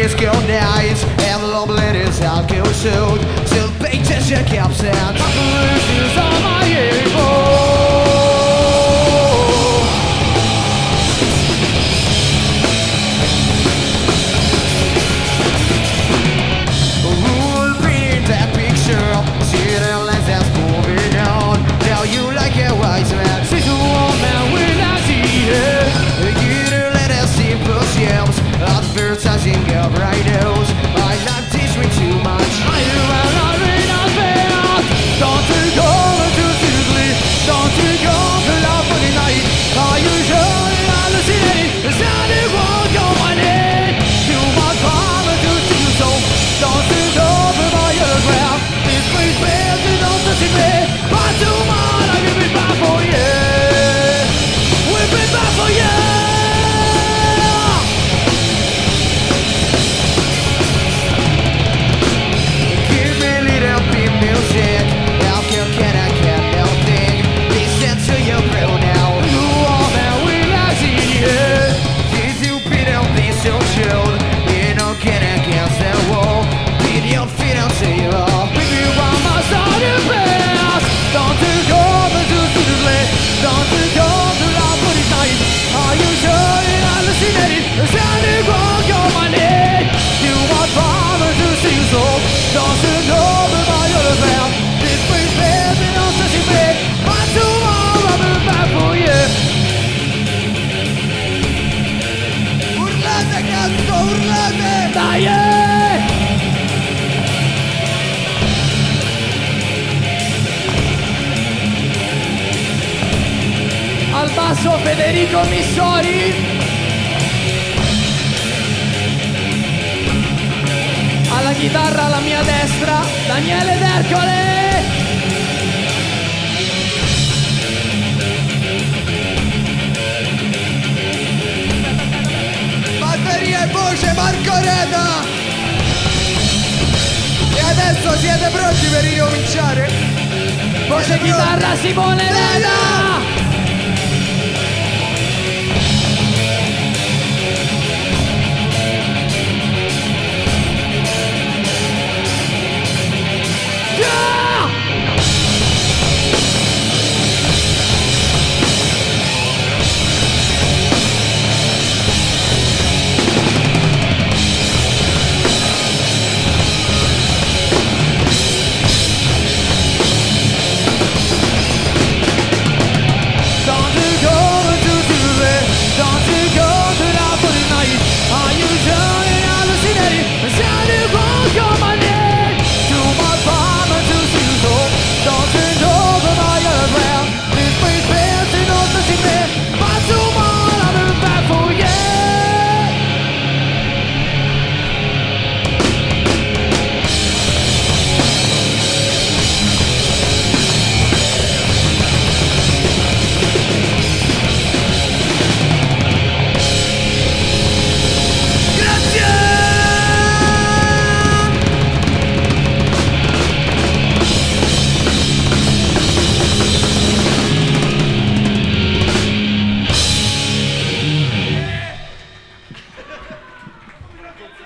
friska och nice Även om det är sant kanske ut Så byter sig losing. touching your bright nose. I love this way too much. I do Urlemy! Daje! Eh! Al basso Federico Missori Alla chitarra alla mia destra Daniele D'Ercole adesso siete pronti per ricominciare? Voce chitarra Simone Leda!